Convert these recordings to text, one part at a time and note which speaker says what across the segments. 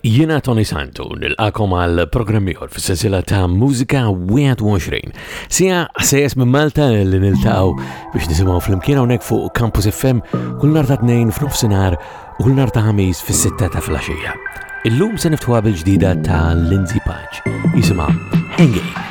Speaker 1: Jiena Tony Santu nilqakom għal programm ieħor fis-sensiela ta' Mużika 21. Sija ħsejjes minn Malta li niltaqgħu biex nisimgħu flimkien hawnhekk fuq Campus FM kull nhar ta' tnejn f'nofsinhar u kull nhar ta' ħamis fis-sitta ta' flaxija. Illum se niftħuha bil-ġdida ta' Lindsay Paċ. Jisimha Hanging.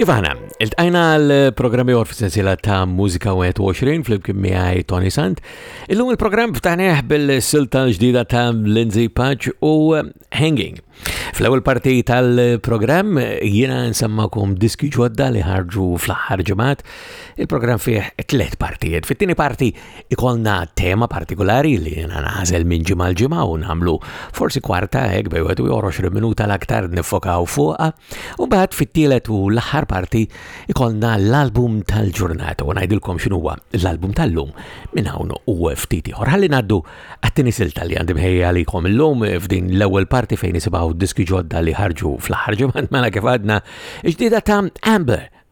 Speaker 2: Kif
Speaker 1: aħna, il-tqajna l-programmi għor f-sensila ta' Musika 21 fl-imkien miħaj Tony Sant. Illum il-programm ftaħneħ bil-silta ġdida ta' Lindsay Patch u Hanging. Fl-ewwel parti tal-programm jiena nsemmakom diski ġodda li ħarġu fl-aħħar ġimgħat. Il-programm fih tliet partijiet. Fit-tieni parti ikolna tema partikolari li jiena naħżel minn ġimgħa l-ġimgħa u nagħmlu forsi kwarta hekk bejwet u 20 minuta l-aktar nifokaw fuqha. U mbagħad fit-tielet u l-aħħar parti ikollna l-album tal-ġurnata u ngħidilkom x'inhuwa l-album tal-lum minn hawn u ftit ieħor. Ħalli ngħaddu għat-tieni silta li għandi mħejja għalikom illum f'din l-ewwel parti fejn nisimgħu diski ġodda li ħarġu fl-aħħar ġimgħat mela kif għadna ġdida ta' Amber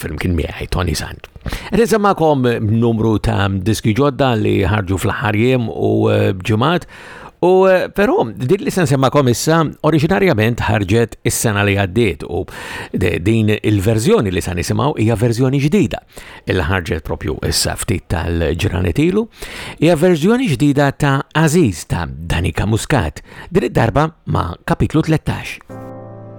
Speaker 3: flimkien miegħi Tony Sant. Reza magħkom numru ta' diski ġodda li ħarġu fl-aħħar jiem u eh, ġimgħat U eh, però dik li sen semma komissa oriġinarjament ħarġet is-sena li għaddiet u din il-verżjoni li sa nisimgħu hija verżjoni ġdida il ħarġet propju issa ftit tal-ġranet ilu hija verżjoni ġdida ta' Aziz ta' Danika Muscat din id-darba ma' kapitlu 13.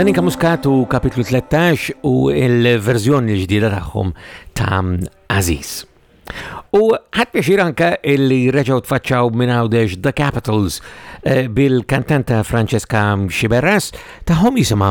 Speaker 4: Tanika Muscat u
Speaker 2: kapitlu 13 u il-verżjoni ġdida tagħhom ta' Aziz. U ħadd pjaċir anka illi reġgħu tfaċċaw minn għawdex The Capitals eh, bil-kantanta Francesca Xiberras
Speaker 5: tagħhom jisimha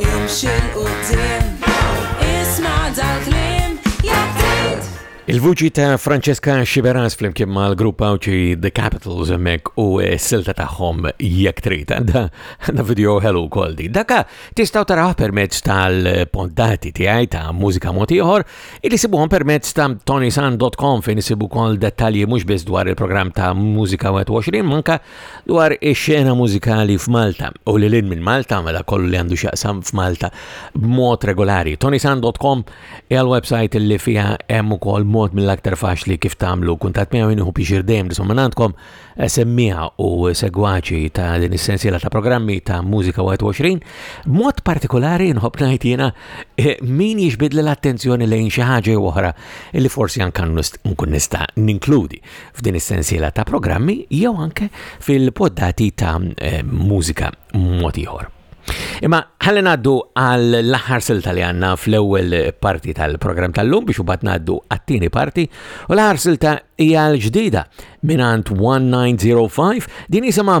Speaker 5: Imxi 'l quddiem, isma' dal-kliem, jekk trid.
Speaker 2: Il-vuċi ta' Francesca Sciberras flimkien mal-grupp Għawdxi The Capitals hemmhekk u s-silta tagħhom jekk trid. Għandha video ħelu wkoll di. Daka tistgħu taraħ permezz tal-poddati tiegħi ta' mużika mod ieħor illi sibuhom permezz ta' tonisan.com fejn isibu wkoll dettalji mhux biss dwar il-programm ta' Mużika 21 manka dwar ix-xena mużikali f'Malta u li lin minn Malta mela kollu li għandu x'jaqsam f'Malta b'mod regolari. tonisan.com hija l-website li fiha hemm ukoll mod mill-aktar faċli kif tagħmlu kuntatt miegħu inħu pixir dejjem nisma' minn għandkom semmiha u segwaċi ta' din is-sensiela ta' programmi ta' Mużika 21. B'mod partikolari nħobb ngħid jiena eh, min jixbidli l-attenzjoni lejn xi ħaġa oħra li forsi anke nkun nista' ninkludi. f'din is-sensiela ta' programmi jew anke fil-poddati ta' eh, mużika mod ieħor. Imma ħalli ngħaddu għal l-aħħar silta li għandna fl-ewwel parti tal-programm tal-lum biex ubad ngħaddu għat-tieni parti u l-aħħar silta hija l-ġdida mingħand 1905 din
Speaker 6: jisimha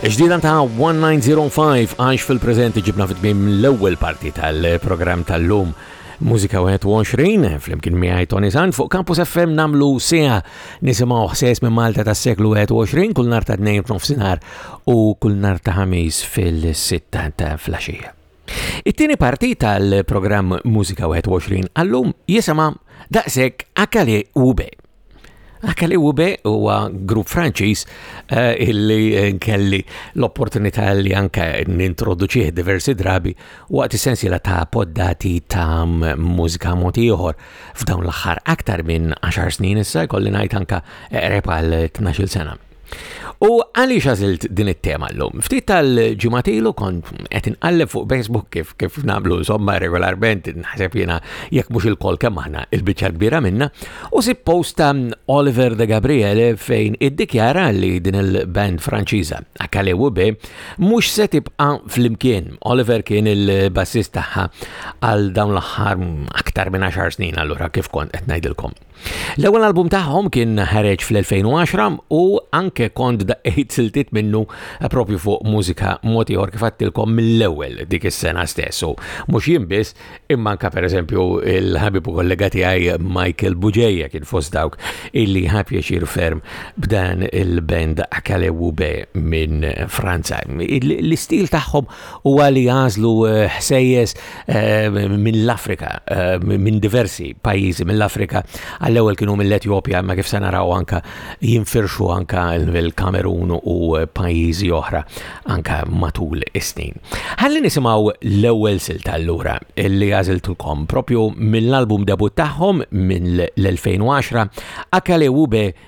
Speaker 2: Ġdida ta' 1905 għax fil-preżent ġibna fit-tmiem l-ewwel parti tal-programm tal-lum Mużika 21 fl-imkien miegħi Tony San fuq Campus FM namlu sija nisimgħu ħsejs minn Malta tas-seklu 21 kull nar ta' tnejn f'nofsinhar u kull nar ta' ħamis fil-sitta ta' flaxija. It-tieni parti tal-programm Mużika 21 għallum jisama daqshekk Akale Ube. Akale Ube huwa grupp Franċiż eh, illi eh, kelli l-opportunità li anke nintroduċih diversi drabi waqt is-sensiela ta' poddati ta' mużika mod ieħor f'dawn l-aħħar aktar minn 10 snin issa jkolli ngħid anke qreb għal 12 sena. U għaliex għażilt din it-tema llum? Ftit tal-ġimgħat ilu kont qed inqalleb fuq Facebook kif kif nagħmlu insomma regolarment naħseb jiena jekk mhux il-kol kemm aħna il-biċċa kbira minna u sib post ta' Oliver de Gabriele fejn iddikjara li din il-band Franċiża Akale Wube mhux se tibqa' flimkien. Oliver kien il-bassist tagħha għal dawn l-aħħar aktar minn 10 snin allura kif kont qed ngħidilkom. L-ewwel album tagħhom kien ħareġ fl-2010 u anke kont daqqejt siltiet minnu eh, propju fuq mużika moti or kif għattilkom mill-ewwel dik is-sena stess. U mhux jien biss, imma anke pereżempju il-ħabib u kollega tiegħi Michael Buġeja kien fost dawk illi ħab jaxir ferm b'dan il-band Akalewube minn Franza. L-istil tagħhom huwa li għażlu eh, ħsejjes eh, mill-Afrika, eh, minn diversi pajjiżi mill-Afrika, għall-ewwel kienu mill-Etjopja, ma kif se naraw anka jinfirxu anka l-Kamerun u pajjiżi oħra anka matul is-snin. Ħalli nisimgħu l-ewwel silta allura li għażiltulkom propju mill-album debut tagħhom mill-2010 Akale
Speaker 6: Ube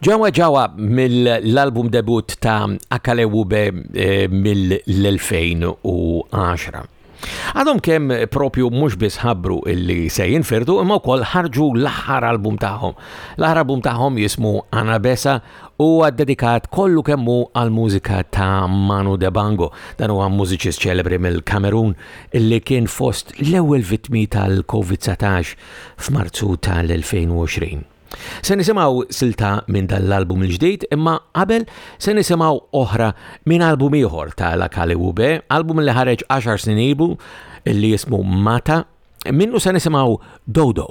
Speaker 2: Jawa Jawa mill-album debut ta' Akalewube eh, mill-2010. Għadhom kemm propju mhux biss ħabbru illi se jinfirdu imma wkoll ħarġu l-aħħar album tagħhom. L-aħħar album tagħhom jismu Anabesa huwa dedikat kollu kemmu għal mużika ta' Manu Debango. Dan huwa mużiċist ċelebri mill-Kamerun illi kien fost l-ewwel vittmi tal-COVID-19 f'Marzu tal-2020. Se nisimgħu silta minn dan l-album il-ġdid, imma qabel se nisimgħu oħra minn album ieħor ta' La Kali Wube, album li ħareġ 10 snin ilu li jismu Mata, minnu se nisimgħu Dodo.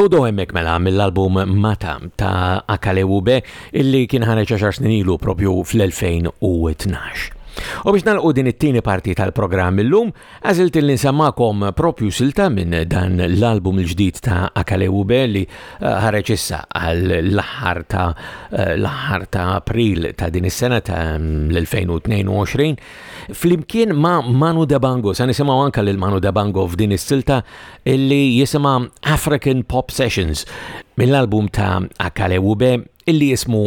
Speaker 2: Dodo emmek mela mill-album Mata ta' Akalewube illi kien ħareġ xar snin ilu propju fl-2012. U biex nalqu din it-tieni parti tal-programm illum, Għażilt li nsemmakom propju silta minn dan l-album il-ġdid ta' Akalewube li eh, ħareġ issa għall-aħħar ta' eh, l-aħħar ta' April ta' din is-sena ta' mm, l-2022 flimkien ma' Manu Debango. Sa nisimgħu anka lil Manu Debango f'din is-silta illi jisimha African Pop Sessions mill-album ta' Akalewube illi jismu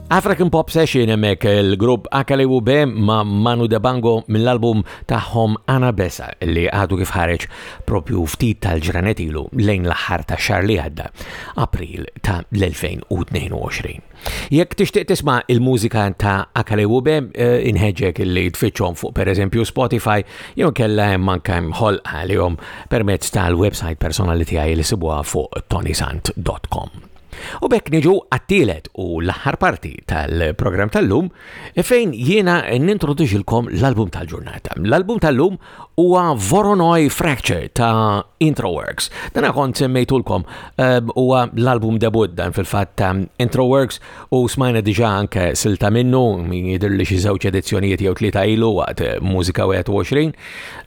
Speaker 2: African Pop Session emmek il-grupp Akalewu B ma' Manu Debango mill-album tagħhom Ana Besa li għadu kif ħareġ propju ftit tal-ġranetilu lejn l-aħħar ta' xar li għadda April ta' l-2022. Jekk tixtieq tisma' il-mużika ta' Akalewu B eh, inħeġġek li tfittxhom fuq pereżempju Spotify jew kella hemm anke ħol għalihom permezz tal-website personali tiegħi li sibuha fuq tonisant.com. U bekk niġu għattilet u l-aħħar parti tal-programm tal-lum fejn jiena nintroduċilkom l-album tal-ġurnata. L-album tal-lum huwa Voronoi Fracture ta' Introworks. Dan kont semmejtulkom ehm, huwa l-album debut dan fil-fatt ta' Introworks u smajna diġa anke silta minnu jidir li xi żewġ edizzjonijiet jew tlieta ilu waqt mużika 21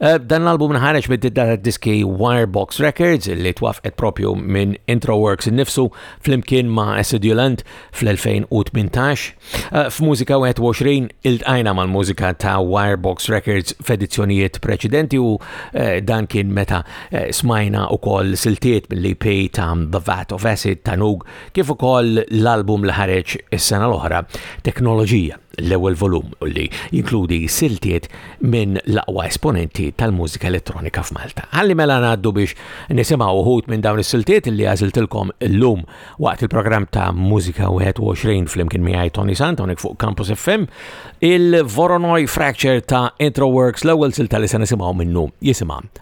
Speaker 2: Eh, dan l-album nħareġ mid-didda ta' diski Wirebox Records li twafqet propju minn Introworks nifsu flimkien ma' Acidulant fl-2018. Eh, f'Mużika 21 il-tqajna mal-mużika ta' Wirebox Records f'edizzjonijiet preċedenti u eh, dan kien meta smajna u koll siltiet mill-EP ta' The Vat of Acid ta' Nug kif ukoll l-album li ħareġ is-sena l-oħra Teknoloġija l-ewwel volum li jinkludi siltiet minn l-aqwa esponenti tal-mużika elettronika f'Malta. Ħalli mela ngħaddu biex nisimgħu uħud minn dawn is-siltiet li għażiltilkom illum waqt il-programm ta' Mużika 21 flimkien miegħi Tony Santonik fuq Campus FM, il-Voronoi Fracture ta' Intro Works l-ewwel silta li se nisimgħu minnu jisimha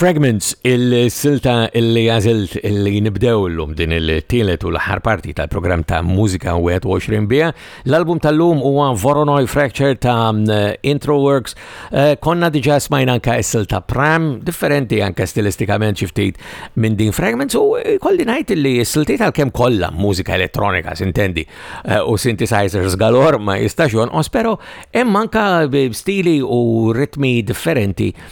Speaker 2: Fragments, il-silta li għażilt li nibdew illum din il-tielet u l-aħħar parti tal-programm ta' Mużika 21 bija. L-album tal-lum huwa Voronoi Fracture ta' Intro Works. Eh, konna diġa smajna anka s-silta Pram, differenti anka stilistikament xiftit minn din Fragments u kolli ngħid li s-silti tal-kem kollha mużika elettronika sintendi eh, u synthesizers galor ma jistax jonqos, pero hemm anka stili u ritmi differenti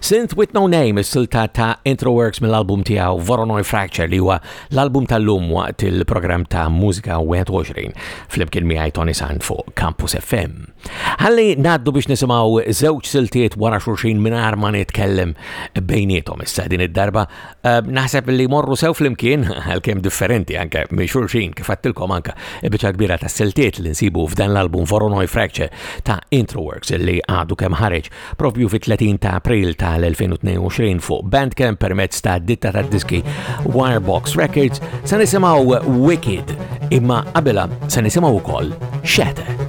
Speaker 2: Synth with No Name, is-silta ta' Introworks mill-album tiegħu Voronoi Fracture li huwa l-album tal-lum waqt il-programm ta' Mużika 21 flimkien miegħi Tony Sand fuq Campus FM. Ħalli ngħaddu biex nisimgħu żewġ siltiet wara xulxin mingħajr ma nitkellem bejnietom issa din id-darba. Eh, naħseb li morru sew flimkien għalkemm differenti anke minn xulxin kif għattilkom anke biċa kbira ta' siltiet li nsibu f'dan l-album Voronoi Fracture ta' Introworks li għadu kemm ħareġ Propju fit-30 ta' April tal-2022 fuq Bandcamp permezz ta' ditta ta' diski Wirebox Records se nisimgħu Wicked imma qabela se nisimgħu wkoll Shatter.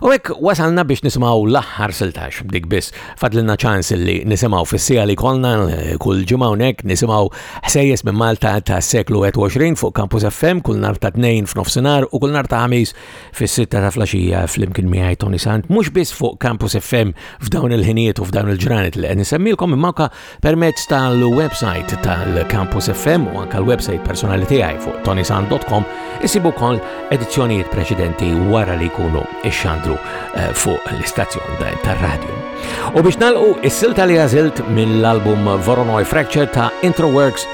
Speaker 2: U hekk wasalna biex nisimgħu l-aħħar siltax dik biss. Fadlilna ċans li nisimgħu fis-sija li kolna eh, kull ġimgħa hawnhekk nisimgħu ħsejjes minn Malta ta' seklu 21 fuq Campus FM kull nar ta' tnejn f'nofsinhar u kull nar ta' ħamis fis-sitta ta' flaxija flimkien miegħi Tony Sant. Mhux biss fuq Campus FM f'dawn il-ħinijiet u f'dawn il-ġranet li qed nisemmilkom imma Permezz tal-website tal-Campus FM u anka l-website personali tiegħi fuq tonisan.com isibu kol edizzjonijiet preċedenti wara li jkunu ixxandru eh, fuq l-istazzjon tar-radju. U biex nalqu is-silta li għażilt mill-album Voronoi Fracture ta' Introworks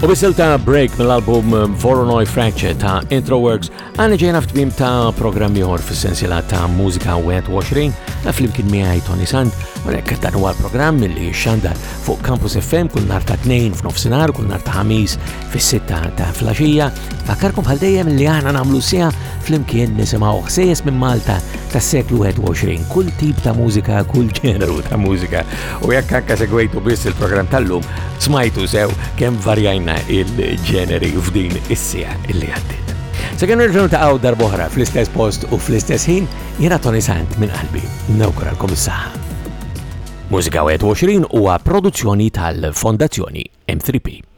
Speaker 2: U bisil ta' break mill-album um, Voronoi Fracture ta' Introworks għana ġejna f'tmim ta' programmi ieħor fis-sensiela ta' mużika 21 ta' flimkien miegħi Tony Sand u rekk dan huwa l-programm li xandar fuq Campus FM kull nar ta' tnejn f'nofsinhar kull nar ta' ħamis fis-sitta ta' flaxija, fakkarkom bħal dejjem li aħna nagħmlu sija flimkien nisimgħu ħsejjes minn Malta tas-seklu 21, kull tip ta' mużika, kull ġeneru ta' mużika. U jekk anke segwejtu biss il-programm tal-lum, smajtu sew kemm varjajna il-ġeneri f'din is-sija illi għaddit. Sekan nerġgħu taqgħu darbohra fl-istess post u fl-istess ħin, jiena Tony Sant minn qalbi. Nawguralkom is-saħħa. Mużika 21 huwa produzzjoni tal-Fondazzjoni M3P.